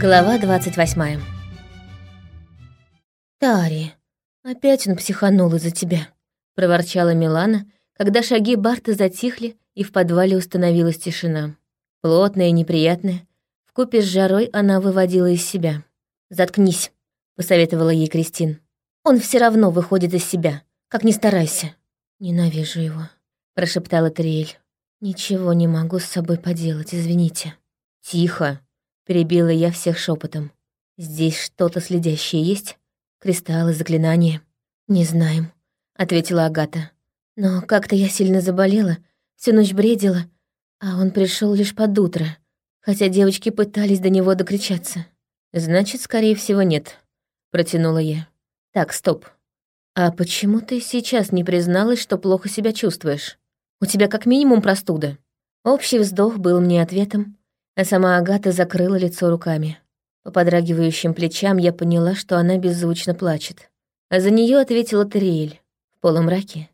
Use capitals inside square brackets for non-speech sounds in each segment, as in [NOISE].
Глава 28 «Тари, опять он психанул из-за тебя», — проворчала Милана, когда шаги Барта затихли, и в подвале установилась тишина. Плотная и неприятная, вкупе с жарой она выводила из себя. «Заткнись», — посоветовала ей Кристин. «Он все равно выходит из себя, как ни старайся». «Ненавижу его», — прошептала Триэль. «Ничего не могу с собой поделать, извините». «Тихо», — перебила я всех шепотом. «Здесь что-то следящее есть? Кристаллы, заклинания?» «Не знаем», — ответила Агата. «Но как-то я сильно заболела, всю ночь бредила, а он пришел лишь под утро, хотя девочки пытались до него докричаться». «Значит, скорее всего, нет», — протянула я. «Так, стоп. А почему ты сейчас не призналась, что плохо себя чувствуешь?» У тебя как минимум простуда». Общий вздох был мне ответом, а сама Агата закрыла лицо руками. По подрагивающим плечам я поняла, что она беззвучно плачет. А за нее ответила Тариэль. В полумраке.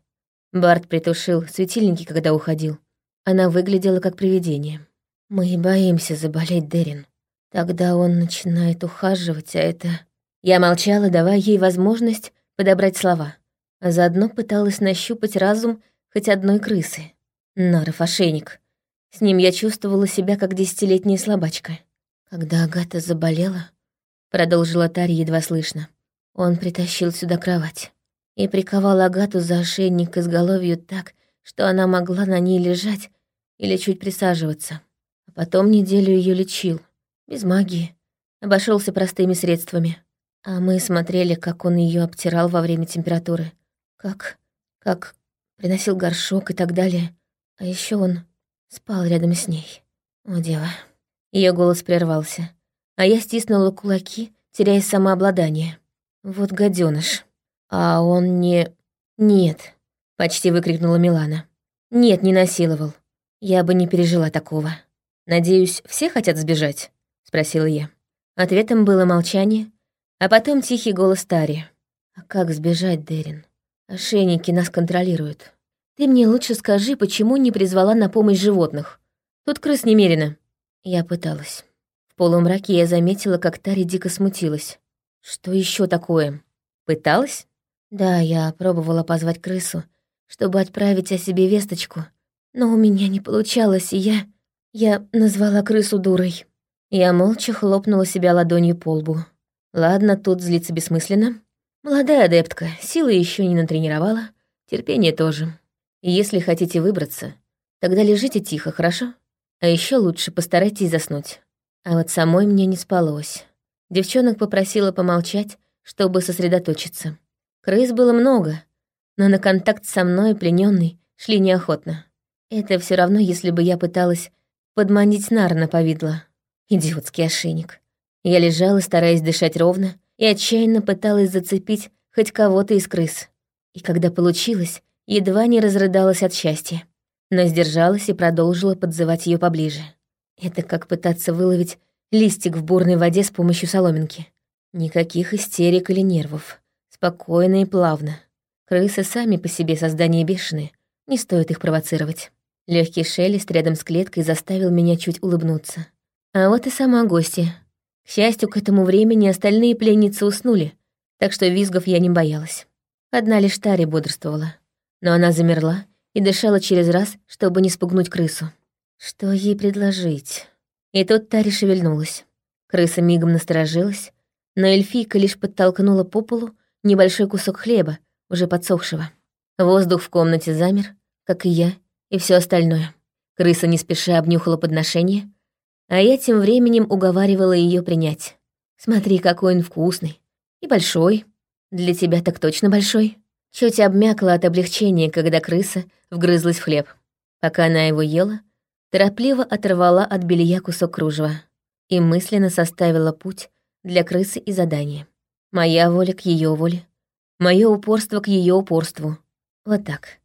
Барт притушил светильники, когда уходил. Она выглядела как привидение. «Мы боимся заболеть, Дерин. Тогда он начинает ухаживать, а это...» Я молчала, давая ей возможность подобрать слова, а заодно пыталась нащупать разум хоть одной крысы. Наров ошейник. С ним я чувствовала себя как десятилетняя слабачка. Когда Агата заболела, продолжила Тари едва слышно, он притащил сюда кровать и приковал Агату за ошейник изголовью так, что она могла на ней лежать или чуть присаживаться. А потом неделю ее лечил, без магии, обошелся простыми средствами. А мы смотрели, как он ее обтирал во время температуры. Как... как приносил горшок и так далее. А еще он спал рядом с ней. О, дева. Ее голос прервался, а я стиснула кулаки, теряя самообладание. Вот гаденыш. А он не... Нет, почти выкрикнула Милана. Нет, не насиловал. Я бы не пережила такого. Надеюсь, все хотят сбежать? Спросила я. Ответом было молчание, а потом тихий голос Тари. А как сбежать, Дерин? Ошейники нас контролируют. Ты мне лучше скажи, почему не призвала на помощь животных? Тут крыс немерено. Я пыталась. В полумраке я заметила, как Тари дико смутилась. Что еще такое? Пыталась? Да, я пробовала позвать крысу, чтобы отправить о себе весточку. Но у меня не получалось, и я... Я назвала крысу дурой. Я молча хлопнула себя ладонью по лбу. Ладно, тут злиться бессмысленно. Молодая адептка, силы еще не натренировала, терпение тоже. Если хотите выбраться, тогда лежите тихо, хорошо? А еще лучше постарайтесь заснуть. А вот самой мне не спалось. Девчонок попросила помолчать, чтобы сосредоточиться. Крыс было много, но на контакт со мной плененный шли неохотно. Это все равно, если бы я пыталась подманить нар на повидло. Идиотский ошейник. Я лежала, стараясь дышать ровно, и отчаянно пыталась зацепить хоть кого-то из крыс. И когда получилось, едва не разрыдалась от счастья, но сдержалась и продолжила подзывать ее поближе. Это как пытаться выловить листик в бурной воде с помощью соломинки. Никаких истерик или нервов. Спокойно и плавно. Крысы сами по себе создания бешеные, не стоит их провоцировать. Легкий шелест рядом с клеткой заставил меня чуть улыбнуться. А вот и сама гостья. К счастью, к этому времени остальные пленницы уснули, так что визгов я не боялась. Одна лишь Тари бодрствовала. Но она замерла и дышала через раз, чтобы не спугнуть крысу. Что ей предложить? И тут Тари шевельнулась. Крыса мигом насторожилась, но эльфийка лишь подтолкнула по полу небольшой кусок хлеба, уже подсохшего. Воздух в комнате замер, как и я, и все остальное. Крыса не спеша обнюхала подношение, а я тем временем уговаривала ее принять. Смотри, какой он вкусный. И большой. Для тебя так точно большой. Чуть обмякла от облегчения, когда крыса вгрызлась в хлеб. Пока она его ела, торопливо оторвала от белья кусок кружева и мысленно составила путь для крысы и задания. Моя воля к ее воле, мое упорство к ее упорству. Вот так.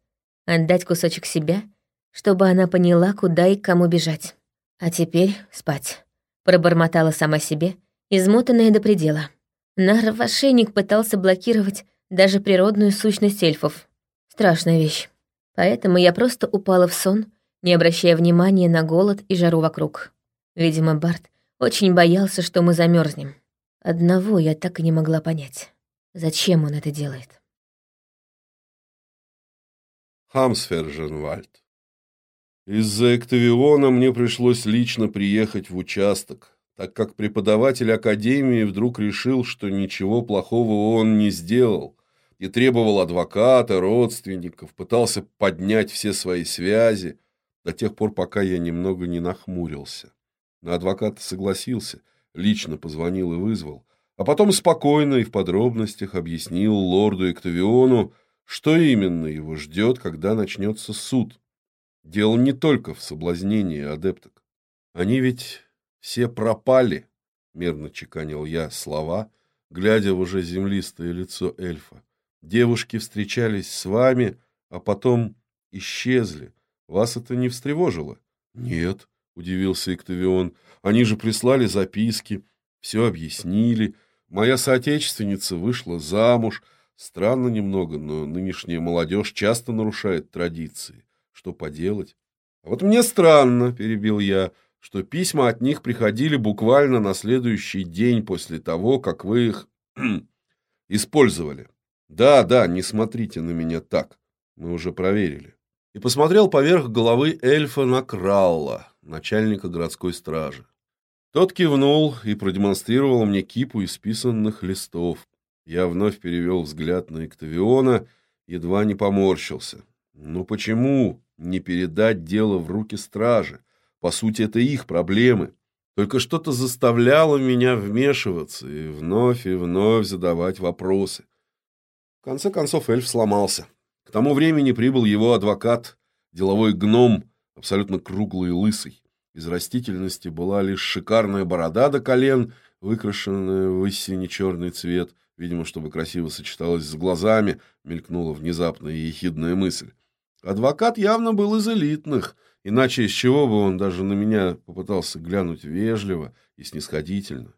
Отдать кусочек себя, чтобы она поняла, куда и к кому бежать. А теперь спать. Пробормотала сама себе, измотанная до предела. Нар в ошейник пытался блокировать даже природную сущность эльфов. Страшная вещь. Поэтому я просто упала в сон, не обращая внимания на голод и жару вокруг. Видимо, Барт Очень боялся, что мы замерзнем. Одного я так и не могла понять. Зачем он это делает? Хамсферженвальд. Из-за Эктавиона мне пришлось лично приехать в участок, так как преподаватель академии вдруг решил, что ничего плохого он не сделал, и требовал адвоката, родственников, пытался поднять все свои связи, до тех пор, пока я немного не нахмурился. На адвоката согласился, лично позвонил и вызвал, а потом спокойно и в подробностях объяснил лорду Эктавиону, что именно его ждет, когда начнется суд. Дело не только в соблазнении адепток. Они ведь все пропали, мерно чеканил я слова, глядя в уже землистое лицо эльфа. Девушки встречались с вами, а потом исчезли. Вас это не встревожило? Нет, удивился Эктавион. Они же прислали записки, все объяснили. Моя соотечественница вышла замуж. Странно немного, но нынешняя молодежь часто нарушает традиции. Что поделать? А вот мне странно, перебил я, что письма от них приходили буквально на следующий день после того, как вы их [CLEARS THROAT] использовали. Да, да, не смотрите на меня так. Мы уже проверили. И посмотрел поверх головы эльфа на Кралла, начальника городской стражи. Тот кивнул и продемонстрировал мне кипу исписанных листов. Я вновь перевел взгляд на Эктавиона, едва не поморщился. Ну почему не передать дело в руки стражи? По сути, это их проблемы. Только что-то заставляло меня вмешиваться и вновь и вновь задавать вопросы. В конце концов эльф сломался. К тому времени прибыл его адвокат, деловой гном, абсолютно круглый и лысый. Из растительности была лишь шикарная борода до колен, выкрашенная в сине-черный цвет, видимо, чтобы красиво сочеталась с глазами, мелькнула внезапная ехидная мысль. Адвокат явно был из элитных, иначе из чего бы он даже на меня попытался глянуть вежливо и снисходительно.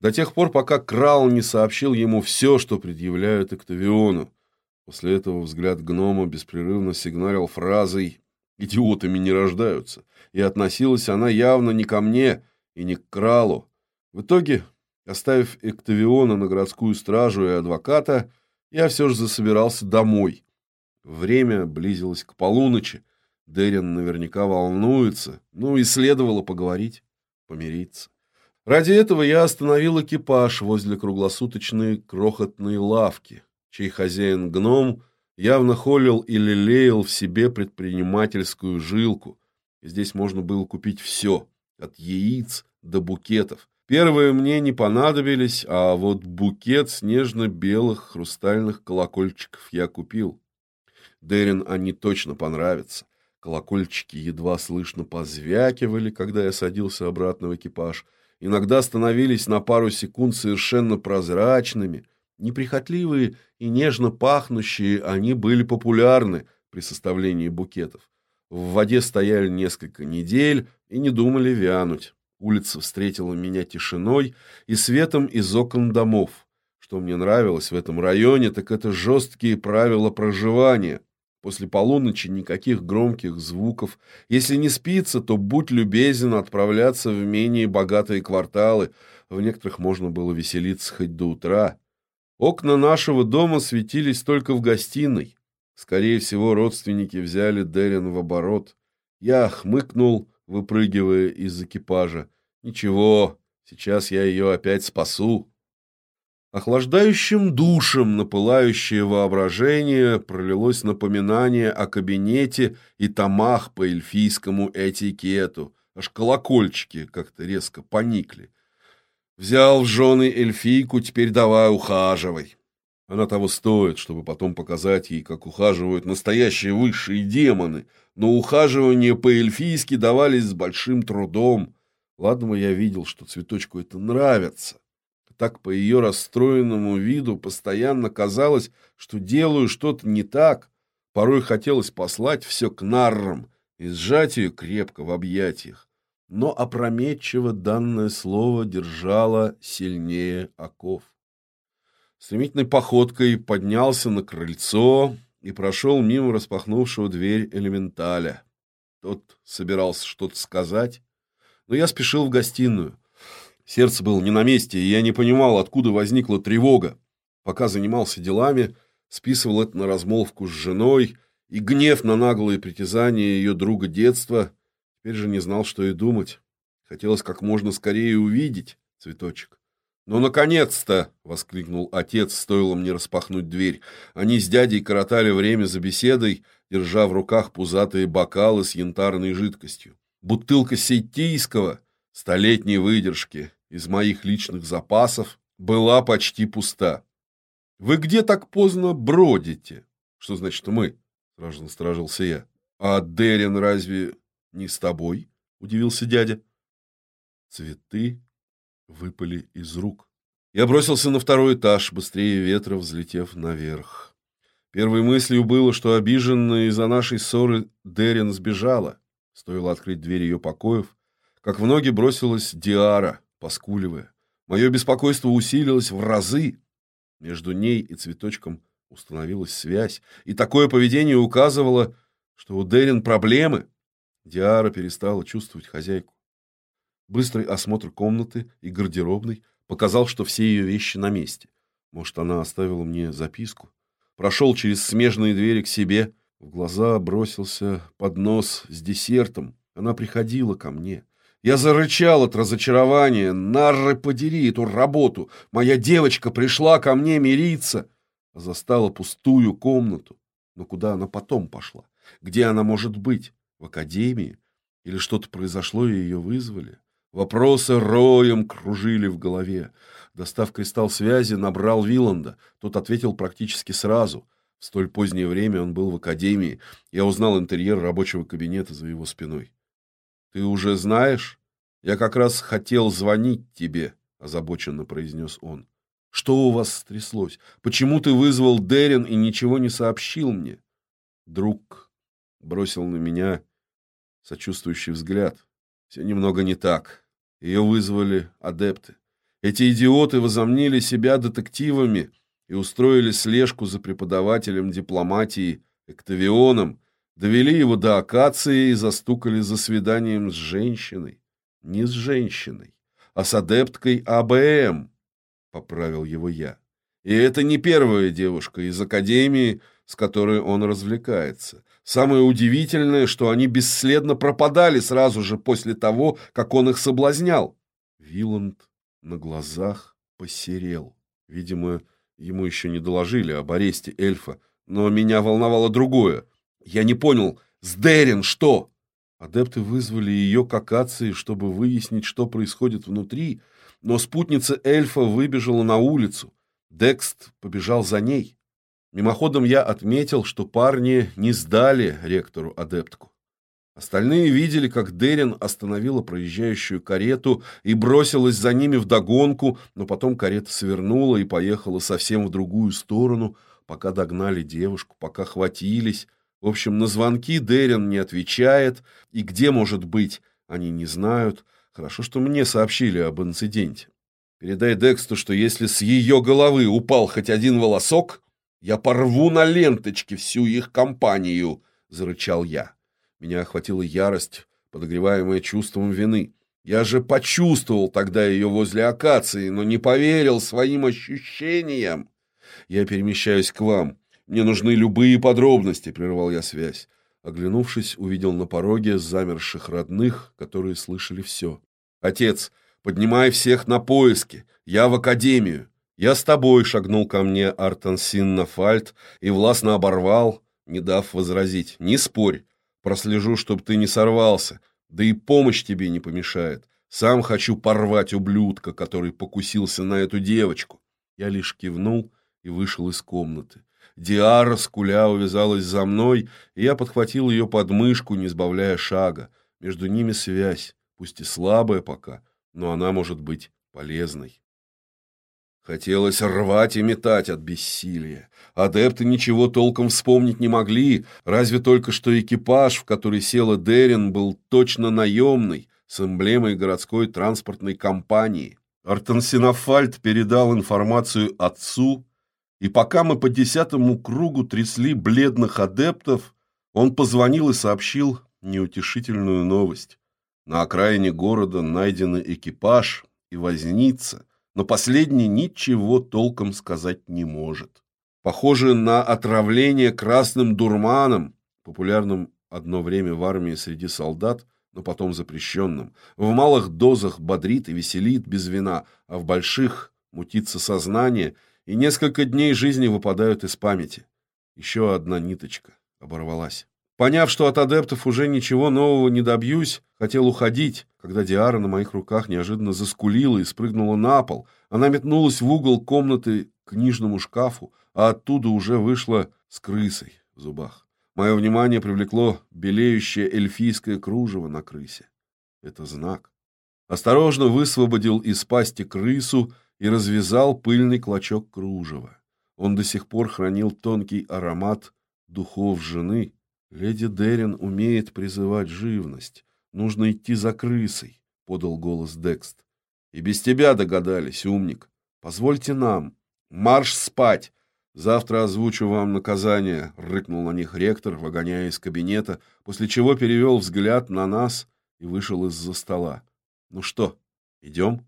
До тех пор, пока Крал не сообщил ему все, что предъявляют Октавиону. После этого взгляд гнома беспрерывно сигналил фразой идиотами не рождаются, и относилась она явно не ко мне и не к Кралу. В итоге, оставив Эктавиона на городскую стражу и адвоката, я все же засобирался домой. Время близилось к полуночи, Дерин наверняка волнуется, ну и следовало поговорить, помириться. Ради этого я остановил экипаж возле круглосуточной крохотной лавки, чей хозяин гном явно холил и лелеял в себе предпринимательскую жилку. Здесь можно было купить все, от яиц до букетов. Первые мне не понадобились, а вот букет снежно-белых хрустальных колокольчиков я купил. Дерин они точно понравятся. Колокольчики едва слышно позвякивали, когда я садился обратно в экипаж. Иногда становились на пару секунд совершенно прозрачными, Неприхотливые и нежно пахнущие, они были популярны при составлении букетов. В воде стояли несколько недель и не думали вянуть. Улица встретила меня тишиной и светом из окон домов. Что мне нравилось в этом районе, так это жесткие правила проживания. После полуночи никаких громких звуков. Если не спится, то будь любезен отправляться в менее богатые кварталы. В некоторых можно было веселиться хоть до утра. Окна нашего дома светились только в гостиной. Скорее всего, родственники взяли Дерин в оборот. Я хмыкнул, выпрыгивая из экипажа. Ничего, сейчас я ее опять спасу. Охлаждающим душем на пылающее воображение пролилось напоминание о кабинете и томах по эльфийскому этикету. Аж колокольчики как-то резко поникли. Взял в жены эльфийку, теперь давай ухаживай. Она того стоит, чтобы потом показать ей, как ухаживают настоящие высшие демоны, но ухаживания по-эльфийски давались с большим трудом. Ладно я видел, что цветочку это нравится. Так по ее расстроенному виду постоянно казалось, что делаю что-то не так. Порой хотелось послать все к наррам и сжать ее крепко в объятиях но опрометчиво данное слово держало сильнее оков. Стремительной походкой поднялся на крыльцо и прошел мимо распахнувшего дверь элементаля. Тот собирался что-то сказать, но я спешил в гостиную. Сердце было не на месте, и я не понимал, откуда возникла тревога. Пока занимался делами, списывал это на размолвку с женой и гнев на наглые притязания ее друга детства. Теперь же не знал, что и думать. Хотелось как можно скорее увидеть цветочек. «Ну, наконец-то!» — воскликнул отец, стоило мне распахнуть дверь. Они с дядей коротали время за беседой, держа в руках пузатые бокалы с янтарной жидкостью. Бутылка сетийского, столетней выдержки, из моих личных запасов, была почти пуста. «Вы где так поздно бродите?» «Что значит «мы»?» — сразу насторожился я. «А Дерин разве не с тобой?» — удивился дядя. Цветы выпали из рук. Я бросился на второй этаж, быстрее ветра взлетев наверх. Первой мыслью было, что обиженная из-за нашей ссоры Дерин сбежала. Стоило открыть дверь ее покоев, как в ноги бросилась Диара, поскуливая. Мое беспокойство усилилось в разы. Между ней и цветочком установилась связь, и такое поведение указывало, что у Дерин проблемы. Диара перестала чувствовать хозяйку. Быстрый осмотр комнаты и гардеробной показал, что все ее вещи на месте. Может, она оставила мне записку. Прошел через смежные двери к себе. В глаза бросился поднос с десертом. Она приходила ко мне. Я зарычал от разочарования. Нарры, подери эту работу. Моя девочка пришла ко мне мириться. Застала пустую комнату. Но куда она потом пошла? Где она может быть? В академии? Или что-то произошло, и ее вызвали? Вопросы роем кружили в голове. Достав кристалл связи, набрал Виланда. Тот ответил практически сразу. В столь позднее время он был в академии. Я узнал интерьер рабочего кабинета за его спиной. «Ты уже знаешь? Я как раз хотел звонить тебе», — озабоченно произнес он. «Что у вас стряслось? Почему ты вызвал Дерин и ничего не сообщил мне?» Друг бросил на меня сочувствующий взгляд. Все немного не так. Ее вызвали адепты. Эти идиоты возомнили себя детективами и устроили слежку за преподавателем дипломатии Эктавионом, довели его до акации и застукали за свиданием с женщиной. Не с женщиной, а с адепткой АБМ, поправил его я. И это не первая девушка из академии, с которой он развлекается. Самое удивительное, что они бесследно пропадали сразу же после того, как он их соблазнял. Виланд на глазах посерел. Видимо, ему еще не доложили об аресте эльфа, но меня волновало другое. Я не понял, с Дерин что? Адепты вызвали ее к акации, чтобы выяснить, что происходит внутри, но спутница эльфа выбежала на улицу. Декст побежал за ней. Мимоходом я отметил, что парни не сдали ректору адептку. Остальные видели, как Дерин остановила проезжающую карету и бросилась за ними вдогонку, но потом карета свернула и поехала совсем в другую сторону, пока догнали девушку, пока хватились. В общем, на звонки Дерин не отвечает, и где может быть, они не знают. Хорошо, что мне сообщили об инциденте. Передай Дексту, что если с ее головы упал хоть один волосок, я порву на ленточке всю их компанию, зарычал я. Меня охватила ярость, подогреваемая чувством вины. Я же почувствовал тогда ее возле акации, но не поверил своим ощущениям. Я перемещаюсь к вам. Мне нужны любые подробности, прервал я связь. Оглянувшись, увидел на пороге замерших родных, которые слышали все. Отец, поднимай всех на поиски. Я в академию. «Я с тобой», — шагнул ко мне Артон Синнафальд и властно оборвал, не дав возразить. «Не спорь, прослежу, чтобы ты не сорвался, да и помощь тебе не помешает. Сам хочу порвать ублюдка, который покусился на эту девочку». Я лишь кивнул и вышел из комнаты. Диара, скуля, увязалась за мной, и я подхватил ее подмышку, не сбавляя шага. Между ними связь, пусть и слабая пока, но она может быть полезной. Хотелось рвать и метать от бессилия. Адепты ничего толком вспомнить не могли, разве только что экипаж, в который села Дерин, был точно наемный, с эмблемой городской транспортной компании. Артенсинофальд передал информацию отцу, и пока мы по десятому кругу трясли бледных адептов, он позвонил и сообщил неутешительную новость. На окраине города найдены экипаж и возница, но последний ничего толком сказать не может. Похоже на отравление красным дурманом, популярным одно время в армии среди солдат, но потом запрещенным. В малых дозах бодрит и веселит без вина, а в больших мутится сознание, и несколько дней жизни выпадают из памяти. Еще одна ниточка оборвалась. Поняв, что от адептов уже ничего нового не добьюсь, хотел уходить, когда Диара на моих руках неожиданно заскулила и спрыгнула на пол. Она метнулась в угол комнаты к книжному шкафу, а оттуда уже вышла с крысой в зубах. Мое внимание привлекло белеющее эльфийское кружево на крысе. Это знак. Осторожно высвободил из пасти крысу и развязал пыльный клочок кружева. Он до сих пор хранил тонкий аромат духов жены, Леди Дерин умеет призывать живность. Нужно идти за крысой, подал голос Декст. И без тебя догадались, умник. Позвольте нам. Марш спать. Завтра озвучу вам наказание, рыкнул на них ректор, выгоняя из кабинета, после чего перевел взгляд на нас и вышел из-за стола. Ну что, идем?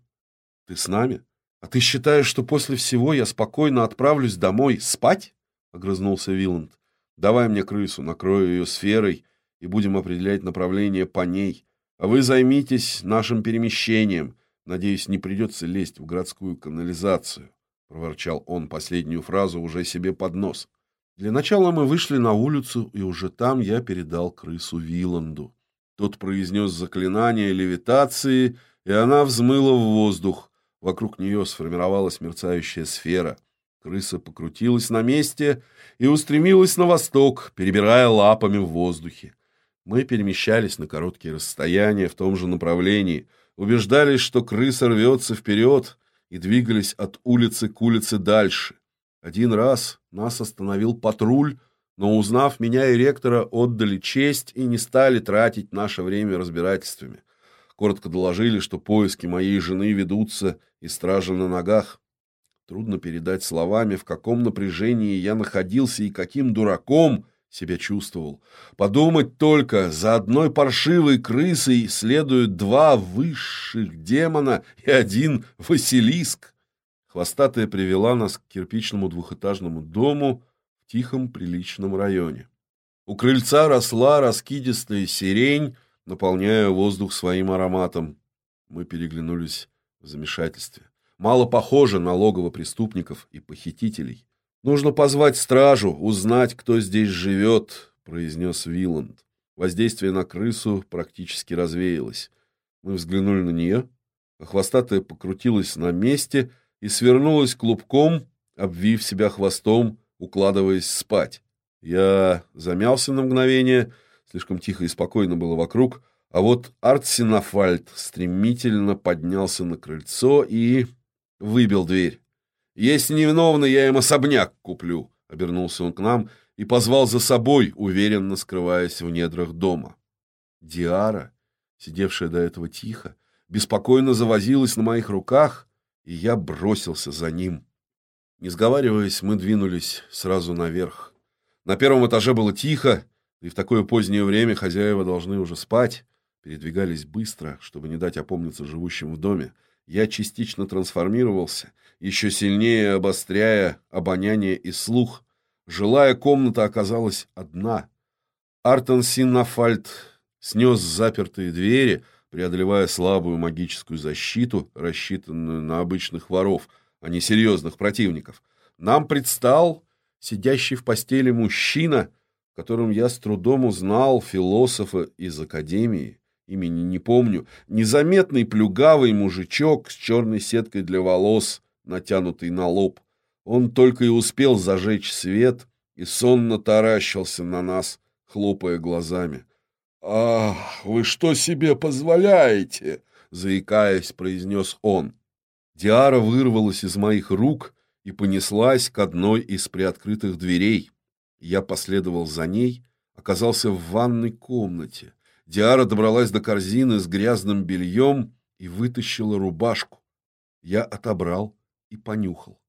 Ты с нами? А ты считаешь, что после всего я спокойно отправлюсь домой спать? огрызнулся Виланд. Давай мне крысу, накрою ее сферой и будем определять направление по ней. А вы займитесь нашим перемещением. Надеюсь, не придется лезть в городскую канализацию, проворчал он последнюю фразу уже себе под нос. Для начала мы вышли на улицу, и уже там я передал крысу Виланду. Тот произнес заклинание левитации, и она взмыла в воздух. Вокруг нее сформировалась мерцающая сфера. Крыса покрутилась на месте и устремилась на восток, перебирая лапами в воздухе. Мы перемещались на короткие расстояния в том же направлении, убеждались, что крыса рвется вперед, и двигались от улицы к улице дальше. Один раз нас остановил патруль, но, узнав меня и ректора, отдали честь и не стали тратить наше время разбирательствами. Коротко доложили, что поиски моей жены ведутся и стража на ногах. Трудно передать словами, в каком напряжении я находился и каким дураком себя чувствовал. Подумать только, за одной паршивой крысой следуют два высших демона и один Василиск. Хвостатая привела нас к кирпичному двухэтажному дому в тихом приличном районе. У крыльца росла раскидистая сирень, наполняя воздух своим ароматом. Мы переглянулись в замешательстве мало похоже на логово преступников и похитителей. Нужно позвать стражу, узнать, кто здесь живет, произнес Виланд. Воздействие на крысу практически развеялось. Мы взглянули на нее, а хвостатая покрутилась на месте и свернулась клубком, обвив себя хвостом, укладываясь спать. Я замялся на мгновение, слишком тихо и спокойно было вокруг, а вот Артсинофальд стремительно поднялся на крыльцо и выбил дверь. «Если невиновный, я им особняк куплю», — обернулся он к нам и позвал за собой, уверенно скрываясь в недрах дома. Диара, сидевшая до этого тихо, беспокойно завозилась на моих руках, и я бросился за ним. Не сговариваясь, мы двинулись сразу наверх. На первом этаже было тихо, и в такое позднее время хозяева должны уже спать. Передвигались быстро, чтобы не дать опомниться живущим в доме я частично трансформировался, еще сильнее обостряя обоняние и слух. Жилая комната оказалась одна. Артон Синнафальд снес запертые двери, преодолевая слабую магическую защиту, рассчитанную на обычных воров, а не серьезных противников. Нам предстал сидящий в постели мужчина, которым я с трудом узнал философа из академии имени не помню, незаметный плюгавый мужичок с черной сеткой для волос, натянутый на лоб. Он только и успел зажечь свет и сонно таращился на нас, хлопая глазами. «Ах, вы что себе позволяете?» — заикаясь, произнес он. Диара вырвалась из моих рук и понеслась к одной из приоткрытых дверей. Я последовал за ней, оказался в ванной комнате. Диара добралась до корзины с грязным бельем и вытащила рубашку. Я отобрал и понюхал.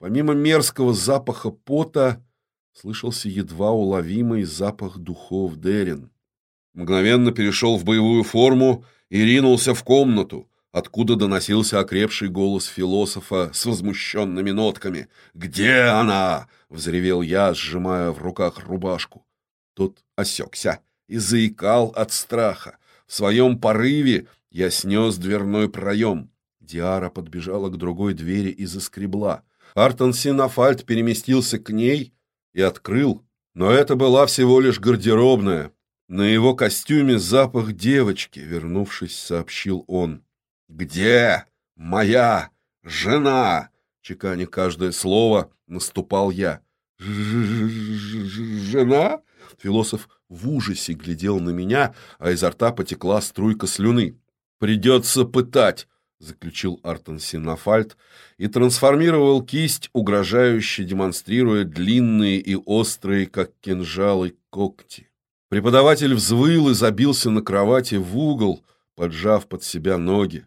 Помимо мерзкого запаха пота, слышался едва уловимый запах духов Дерин. мгновенно перешел в боевую форму и ринулся в комнату, откуда доносился окрепший голос философа с возмущенными нотками. «Где она?» — взревел я, сжимая в руках рубашку. Тот осекся и заикал от страха. В своем порыве я снес дверной проем. Диара подбежала к другой двери и заскребла. Артон Синофальд переместился к ней и открыл. Но это была всего лишь гардеробная. На его костюме запах девочки, вернувшись, сообщил он. «Где моя жена?» Чеканя каждое слово, наступал я. «Жена?» Философ в ужасе глядел на меня, а изо рта потекла струйка слюны. «Придется пытать», — заключил Артон Синофальд и трансформировал кисть, угрожающе демонстрируя длинные и острые, как кинжалы, когти. Преподаватель взвыл и забился на кровати в угол, поджав под себя ноги.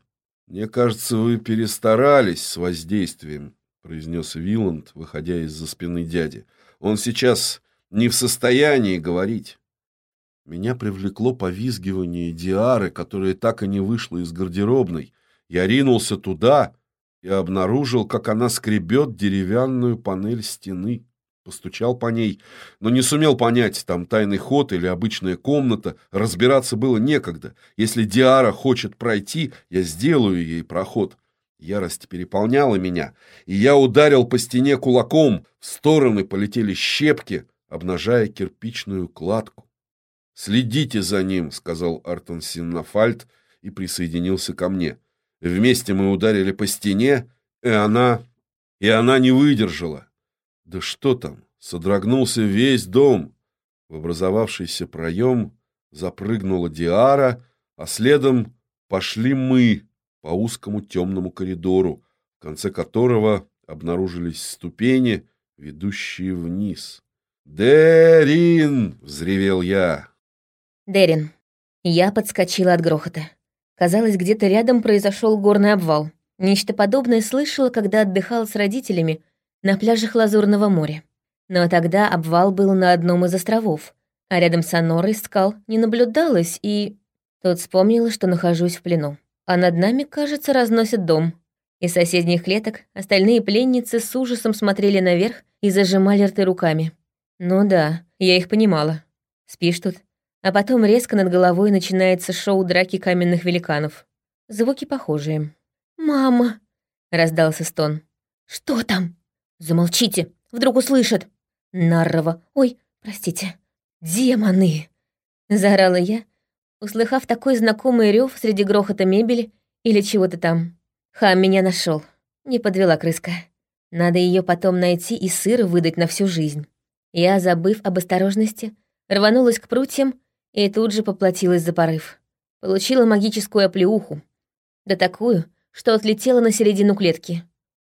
«Мне кажется, вы перестарались с воздействием», — произнес Виланд, выходя из-за спины дяди. «Он сейчас не в состоянии говорить». Меня привлекло повизгивание Диары, которая так и не вышла из гардеробной. Я ринулся туда и обнаружил, как она скребет деревянную панель стены. Постучал по ней, но не сумел понять, там тайный ход или обычная комната. Разбираться было некогда. Если Диара хочет пройти, я сделаю ей проход. Ярость переполняла меня, и я ударил по стене кулаком. В стороны полетели щепки, обнажая кирпичную кладку. «Следите за ним», — сказал Артон Синнафальд и присоединился ко мне. Вместе мы ударили по стене, и она... и она не выдержала. Да что там, содрогнулся весь дом. В образовавшийся проем запрыгнула Диара, а следом пошли мы по узкому темному коридору, в конце которого обнаружились ступени, ведущие вниз. «Дерин!» — взревел я. «Дерин». Я подскочила от грохота. Казалось, где-то рядом произошел горный обвал. Нечто подобное слышала, когда отдыхала с родителями на пляжах Лазурного моря. Но тогда обвал был на одном из островов, а рядом с Анорой скал не наблюдалось, и... Тут вспомнила, что нахожусь в плену. А над нами, кажется, разносят дом. Из соседних клеток остальные пленницы с ужасом смотрели наверх и зажимали рты руками. Ну да, я их понимала. Спишь тут? А потом резко над головой начинается шоу драки каменных великанов. Звуки похожие. «Мама!» — раздался стон. «Что там?» «Замолчите, вдруг услышат!» «Наррова! Ой, простите! Демоны!» Заорала я, услыхав такой знакомый рев среди грохота мебели или чего-то там. Хам меня нашел. Не подвела крыска. Надо ее потом найти и сыр выдать на всю жизнь. Я, забыв об осторожности, рванулась к прутьям и тут же поплатилась за порыв. Получила магическую оплеуху. Да такую, что отлетела на середину клетки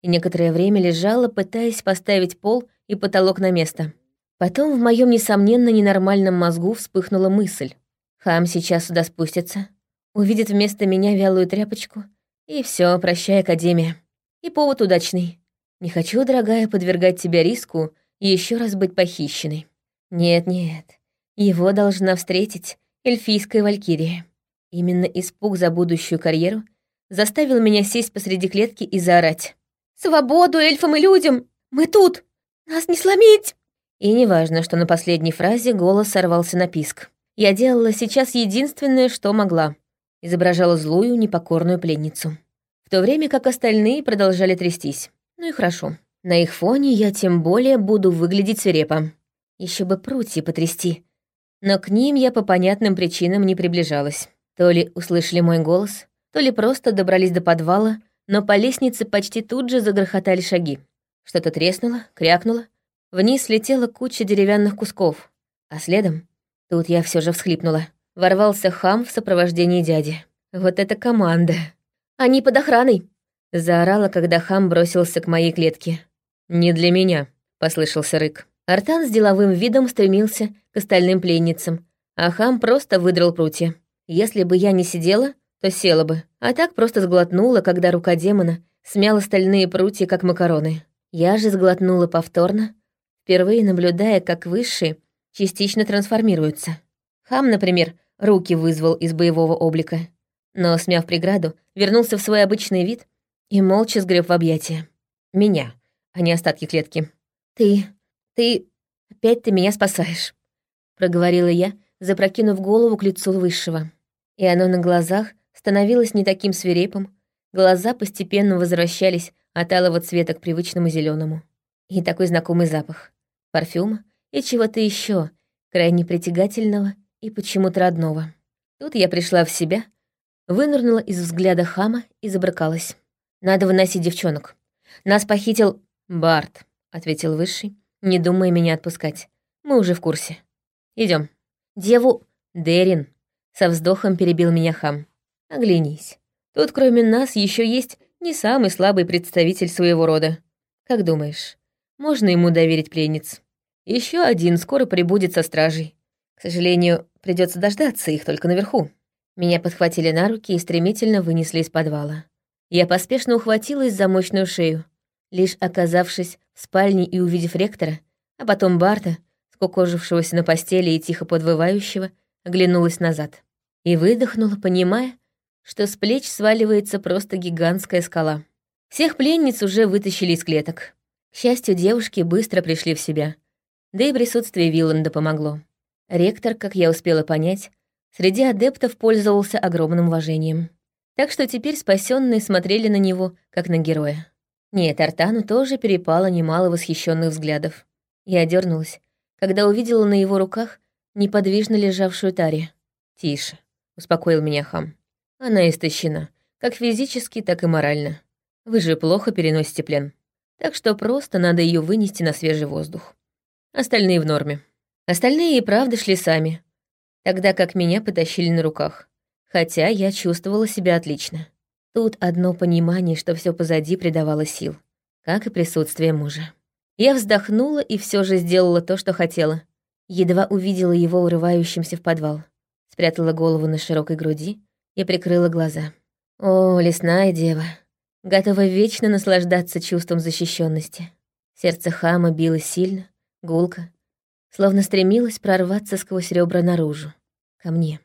и некоторое время лежала, пытаясь поставить пол и потолок на место. Потом в моем несомненно ненормальном мозгу вспыхнула мысль. Хам сейчас сюда спустится, увидит вместо меня вялую тряпочку, и все, прощай, Академия. И повод удачный. Не хочу, дорогая, подвергать тебя риску и еще раз быть похищенной. Нет-нет, его должна встретить эльфийская валькирия. Именно испуг за будущую карьеру заставил меня сесть посреди клетки и заорать. Свободу эльфам и людям! Мы тут! Нас не сломить!» И неважно, что на последней фразе голос сорвался на писк. Я делала сейчас единственное, что могла. Изображала злую, непокорную пленницу. В то время как остальные продолжали трястись. Ну и хорошо. На их фоне я тем более буду выглядеть свирепо. Еще бы прутья потрясти. Но к ним я по понятным причинам не приближалась. То ли услышали мой голос, то ли просто добрались до подвала, но по лестнице почти тут же загрохотали шаги. Что-то треснуло, крякнуло. Вниз летела куча деревянных кусков. А следом, тут я все же всхлипнула, ворвался хам в сопровождении дяди. Вот это команда. Они под охраной. Заорала, когда хам бросился к моей клетке. «Не для меня», — послышался рык. Артан с деловым видом стремился к остальным пленницам, а хам просто выдрал прутья. Если бы я не сидела, то села бы, а так просто сглотнула, когда рука демона смяла стальные прутья, как макароны. Я же сглотнула повторно, впервые наблюдая, как высшие частично трансформируются. Хам, например, руки вызвал из боевого облика. Но, смяв преграду, вернулся в свой обычный вид и молча сгреб в объятия. Меня, а не остатки клетки. «Ты... ты... опять ты меня спасаешь», — проговорила я, запрокинув голову к лицу Высшего. И оно на глазах становилось не таким свирепым, глаза постепенно возвращались от алого цвета к привычному зеленому. И такой знакомый запах. Парфюма и чего-то еще крайне притягательного и почему-то родного. Тут я пришла в себя, вынырнула из взгляда хама и забрыкалась. «Надо выносить девчонок. Нас похитил Барт», — ответил Высший, не думая меня отпускать. «Мы уже в курсе. Идем. Деву Дерин», — со вздохом перебил меня хам. «Оглянись. Тут кроме нас еще есть не самый слабый представитель своего рода. Как думаешь, можно ему доверить пленниц?» Еще один скоро прибудет со стражей. К сожалению, придется дождаться их только наверху. Меня подхватили на руки и стремительно вынесли из подвала. Я поспешно ухватилась за мощную шею. Лишь оказавшись в спальне и увидев ректора, а потом Барта, скукожившегося на постели и тихо подвывающего, оглянулась назад. И выдохнула, понимая, что с плеч сваливается просто гигантская скала. Всех пленниц уже вытащили из клеток. К счастью, девушки быстро пришли в себя — да и присутствие Вилланда помогло. Ректор, как я успела понять, среди адептов пользовался огромным уважением. Так что теперь спасенные смотрели на него, как на героя. Нет, Артану тоже перепало немало восхищенных взглядов. Я дернулась, когда увидела на его руках неподвижно лежавшую Тари. «Тише», — успокоил меня хам. «Она истощена, как физически, так и морально. Вы же плохо переносите плен. Так что просто надо ее вынести на свежий воздух остальные в норме. Остальные и правда шли сами, тогда как меня потащили на руках. Хотя я чувствовала себя отлично. Тут одно понимание, что все позади придавало сил, как и присутствие мужа. Я вздохнула и все же сделала то, что хотела. Едва увидела его урывающимся в подвал. Спрятала голову на широкой груди и прикрыла глаза. О, лесная дева, готова вечно наслаждаться чувством защищенности. Сердце хама било сильно, гулко, словно стремилась прорваться сквозь ребра наружу, ко мне.